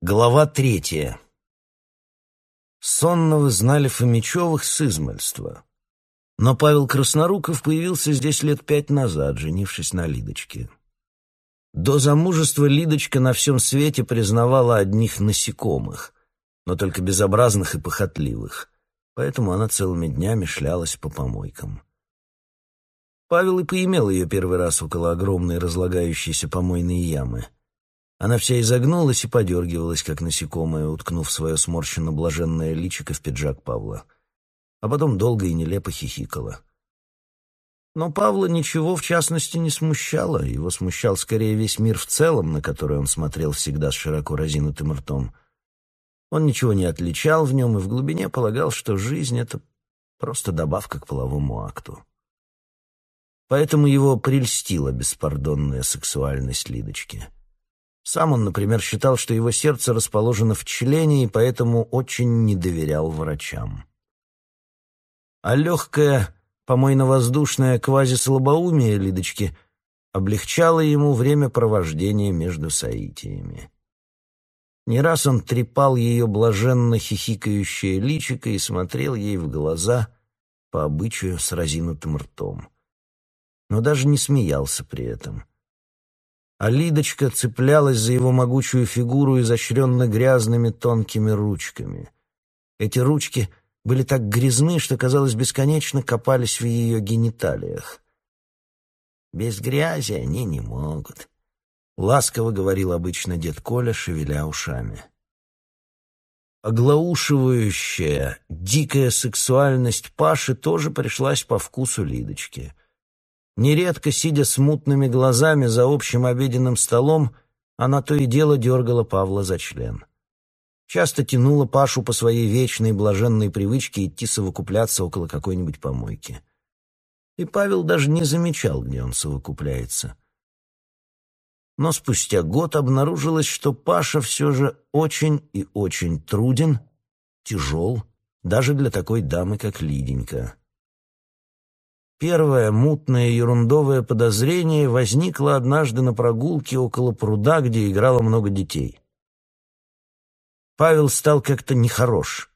Глава третья. Сонного знали Фомичевых с измальства. Но Павел Красноруков появился здесь лет пять назад, женившись на Лидочке. До замужества Лидочка на всем свете признавала одних насекомых, но только безобразных и похотливых, поэтому она целыми днями шлялась по помойкам. Павел и поимел ее первый раз около огромной разлагающейся помойной ямы — она вся изогнулась и подергивалась, как насекомое, уткнув свое сморщенно-блаженное личико в пиджак Павла. А потом долго и нелепо хихикала. Но Павла ничего, в частности, не смущало. Его смущал скорее весь мир в целом, на который он смотрел всегда с широко разинутым ртом. Он ничего не отличал в нем и в глубине полагал, что жизнь — это просто добавка к половому акту. Поэтому его прельстила беспардонная сексуальность Лидочки — сам он, например, считал, что его сердце расположено в члене, и поэтому очень не доверял врачам. А легкое, помойно-воздушное квазислабоумие Лидочки облегчало ему время провождения между соитиями. Не раз он трепал ее блаженно хихикающее личико и смотрел ей в глаза по обычаю с разинутым ртом. Но даже не смеялся при этом — а Лидочка цеплялась за его могучую фигуру изощренно грязными тонкими ручками. Эти ручки были так грязны, что, казалось, бесконечно копались в ее гениталиях. «Без грязи они не могут», — ласково говорил обычно дед Коля, шевеля ушами. Оглаушивающая, дикая сексуальность Паши тоже пришлась по вкусу Лидочки — Нередко, сидя с мутными глазами за общим обеденным столом, она то и дело дергала Павла за член. Часто тянула Пашу по своей вечной блаженной привычке идти совокупляться около какой-нибудь помойки. И Павел даже не замечал, где он совокупляется. Но спустя год обнаружилось, что Паша все же очень и очень труден, тяжел, даже для такой дамы, как Лиденька. Первое мутное ерундовое подозрение возникло однажды на прогулке около пруда, где играло много детей. Павел стал как-то нехорош.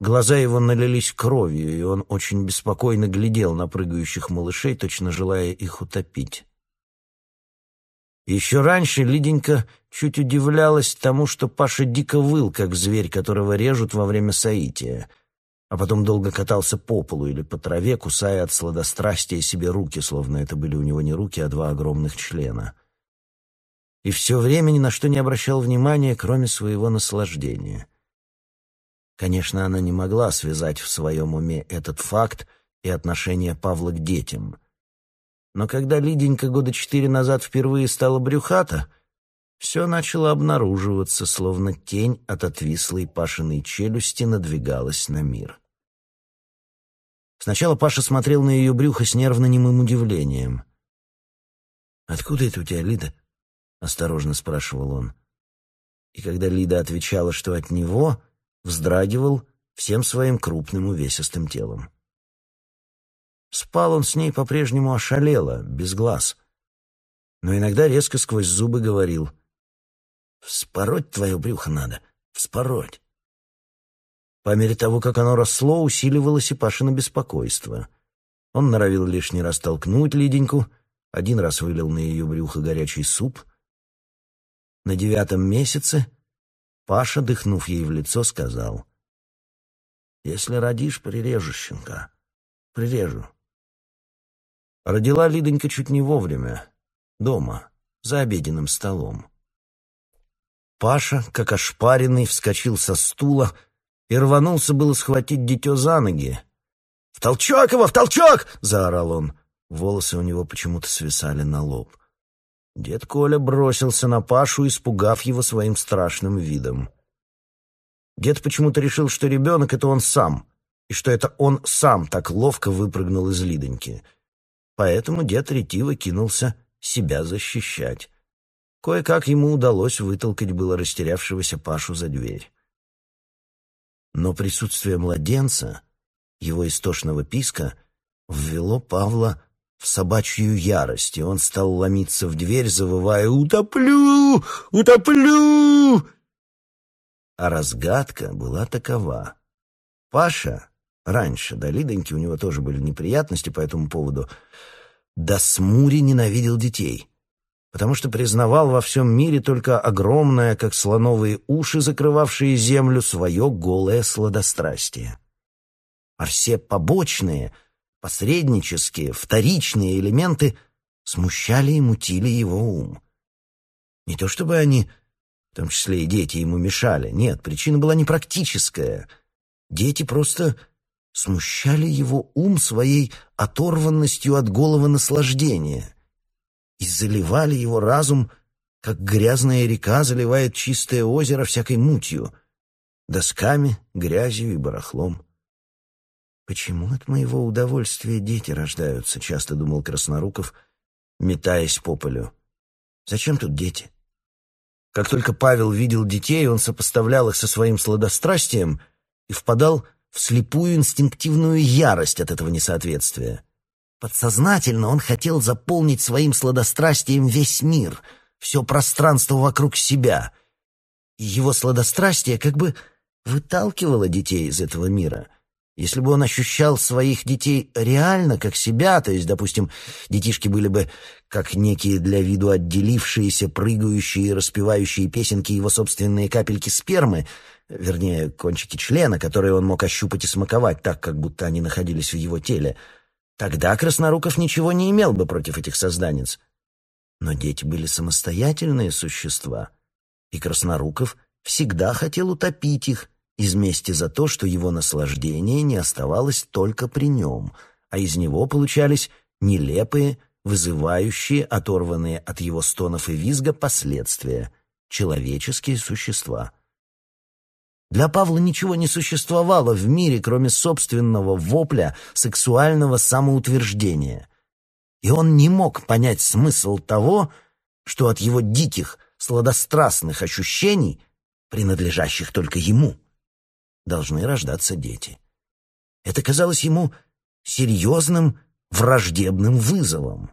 Глаза его налились кровью, и он очень беспокойно глядел на прыгающих малышей, точно желая их утопить. Еще раньше Лиденька чуть удивлялась тому, что Паша дико выл, как зверь, которого режут во время соития — а потом долго катался по полу или по траве, кусая от сладострастия себе руки, словно это были у него не руки, а два огромных члена. И все время ни на что не обращал внимания, кроме своего наслаждения. Конечно, она не могла связать в своем уме этот факт и отношение Павла к детям. Но когда Лиденька года четыре назад впервые стала брюхата, все начало обнаруживаться, словно тень от отвислой Пашиной челюсти надвигалась на мир. Сначала Паша смотрел на ее брюхо с нервно-немым удивлением. «Откуда это у тебя, Лида?» — осторожно спрашивал он. И когда Лида отвечала, что от него, вздрагивал всем своим крупным увесистым телом. Спал он с ней по-прежнему ошалело, без глаз. Но иногда резко сквозь зубы говорил «Вспороть твое брюхо надо, вспороть». По мере того, как оно росло, усиливалось и Пашина беспокойство. Он норовил лишний раз толкнуть Лиденьку, один раз вылил на ее брюхо горячий суп. На девятом месяце Паша, дыхнув ей в лицо, сказал, «Если родишь, прирежу щенка. Прирежу». Родила Лиденька чуть не вовремя, дома, за обеденным столом. Паша, как ошпаренный, вскочил со стула, и рванулся было схватить дитё за ноги. «В толчок его, в толчок!» — заорал он. Волосы у него почему-то свисали на лоб. Дед Коля бросился на Пашу, испугав его своим страшным видом. Дед почему-то решил, что ребенок — это он сам, и что это он сам так ловко выпрыгнул из Лидоньки. Поэтому дед ретиво кинулся себя защищать. Кое-как ему удалось вытолкать было растерявшегося Пашу за дверь. Но присутствие младенца, его истошного писка, ввело Павла в собачью ярость, и он стал ломиться в дверь, завывая «Утоплю! Утоплю!» А разгадка была такова. Паша, раньше, до Лидоньки у него тоже были неприятности по этому поводу, до смури ненавидел детей, потому что признавал во всем мире только огромное, как слоновые уши, закрывавшие землю, свое голое сладострастие. А все побочные, посреднические, вторичные элементы смущали и мутили его ум. Не то чтобы они, в том числе и дети, ему мешали. Нет, причина была не практическая. Дети просто смущали его ум своей оторванностью от голого наслаждения и заливали его разум, как грязная река заливает чистое озеро всякой мутью, досками, грязью и барахлом. «Почему от моего удовольствия дети рождаются?» — часто думал Красноруков, метаясь по полю. «Зачем тут дети?» Как только Павел видел детей, он сопоставлял их со своим сладострастием и впадал в слепую инстинктивную ярость от этого несоответствия. Подсознательно он хотел заполнить своим сладострастием весь мир, все пространство вокруг себя. И его сладострастие как бы выталкивало детей из этого мира — если бы он ощущал своих детей реально, как себя, то есть, допустим, детишки были бы как некие для виду отделившиеся, прыгающие и распевающие песенки его собственные капельки спермы, вернее, кончики члена, которые он мог ощупать и смаковать так, как будто они находились в его теле, тогда Красноруков ничего не имел бы против этих созданец. Но дети были самостоятельные существа, и Красноруков всегда хотел утопить их, из мести за то, что его наслаждение не оставалось только при нем, а из него получались нелепые, вызывающие, оторванные от его стонов и визга последствия, человеческие существа. Для Павла ничего не существовало в мире, кроме собственного вопля сексуального самоутверждения. И он не мог понять смысл того, что от его диких, сладострастных ощущений, принадлежащих только ему, должны рождаться дети. Это казалось ему серьезным враждебным вызовом.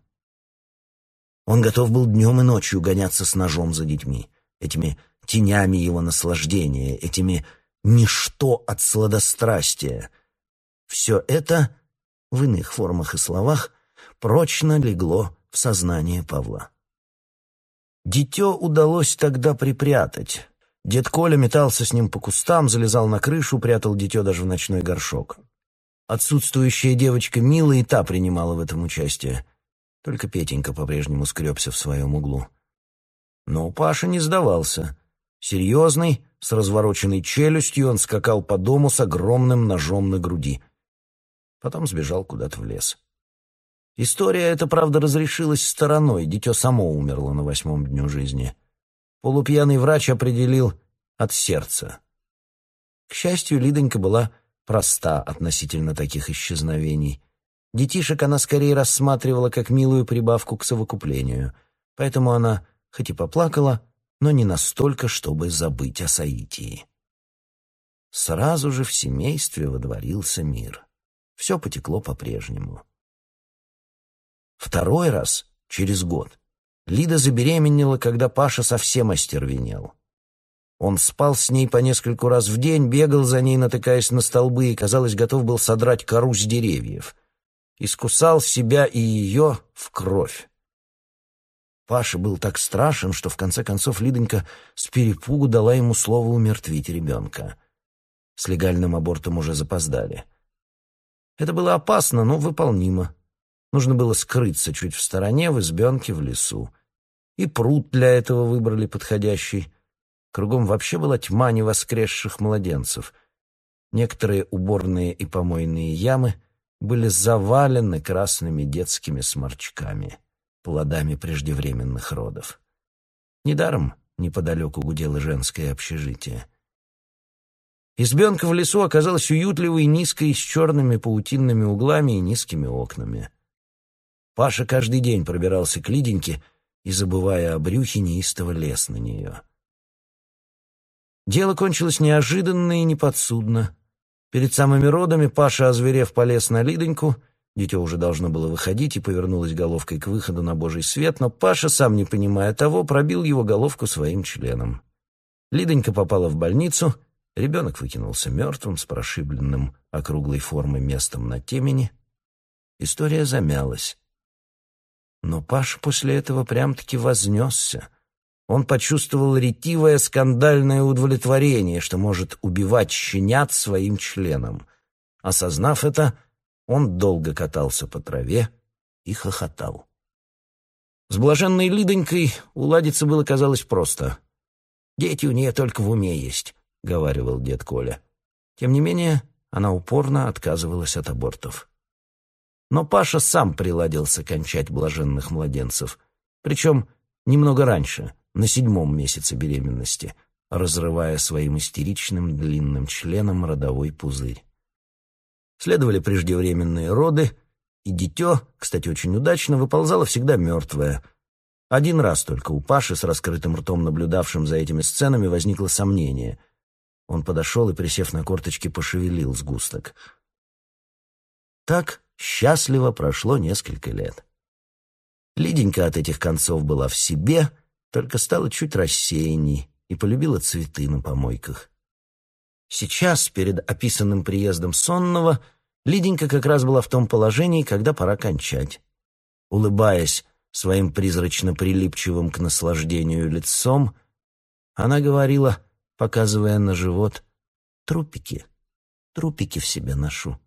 Он готов был днем и ночью гоняться с ножом за детьми, этими тенями его наслаждения, этими ничто от сладострастия. Все это в иных формах и словах прочно легло в сознание Павла. Дитё удалось тогда припрятать, Дед Коля метался с ним по кустам, залезал на крышу, прятал дитё даже в ночной горшок. Отсутствующая девочка Мила и та принимала в этом участие. Только Петенька по-прежнему скребся в своем углу. Но Паша не сдавался. Серьезный, с развороченной челюстью, он скакал по дому с огромным ножом на груди. Потом сбежал куда-то в лес. История эта, правда, разрешилась стороной, дитё само умерло на восьмом дню жизни. Полупьяный врач определил от сердца. К счастью, Лидонька была проста относительно таких исчезновений. Детишек она скорее рассматривала как милую прибавку к совокуплению, поэтому она хоть и поплакала, но не настолько, чтобы забыть о Саитии. Сразу же в семействе водворился мир. Все потекло по-прежнему. Второй раз, через год, Лида забеременела, когда Паша совсем остервенел. Он спал с ней по нескольку раз в день, бегал за ней, натыкаясь на столбы, и, казалось, готов был содрать кору с деревьев. Искусал себя и ее в кровь. Паша был так страшен, что в конце концов Лидонька с перепугу дала ему слово умертвить ребенка. С легальным абортом уже запоздали. Это было опасно, но выполнимо. Нужно было скрыться чуть в стороне, в избенке, в лесу. И пруд для этого выбрали подходящий. Кругом вообще была тьма невоскресших младенцев. Некоторые уборные и помойные ямы были завалены красными детскими сморчками, плодами преждевременных родов. Недаром неподалеку гудело женское общежитие. Избенка в лесу оказалась уютливой, низкой, с черными паутинными углами и низкими окнами. Паша каждый день пробирался к Лиденьке и, забывая о брюхе, неистово лез на нее. Дело кончилось неожиданно и неподсудно. Перед самыми родами Паша, озверев, полез на Лидоньку. Дитё уже должно было выходить и повернулось головкой к выходу на божий свет, но Паша, сам не понимая того, пробил его головку своим членом. Лидонька попала в больницу, ребенок выкинулся мертвым с прошибленным округлой формы местом на темени. История замялась. Но Паша после этого прям-таки вознесся. Он почувствовал ретивое скандальное удовлетворение, что может убивать щенят своим членом. Осознав это, он долго катался по траве и хохотал. С блаженной Лидонькой уладиться было, казалось, просто. «Дети у нее только в уме есть», — говаривал дед Коля. Тем не менее, она упорно отказывалась от абортов. Но Паша сам приладился кончать блаженных младенцев, причем немного раньше, на седьмом месяце беременности, разрывая своим истеричным длинным членом родовой пузырь. Следовали преждевременные роды, и дитё, кстати, очень удачно, выползало всегда мертвое. Один раз только у Паши с раскрытым ртом, наблюдавшим за этими сценами, возникло сомнение. Он подошел и, присев на корточки, пошевелил сгусток. Так Счастливо прошло несколько лет. Лиденька от этих концов была в себе, только стала чуть рассеянней и полюбила цветы на помойках. Сейчас, перед описанным приездом сонного, Лиденька как раз была в том положении, когда пора кончать. Улыбаясь своим призрачно прилипчивым к наслаждению лицом, она говорила, показывая на живот, «Трупики, трупики в себе ношу».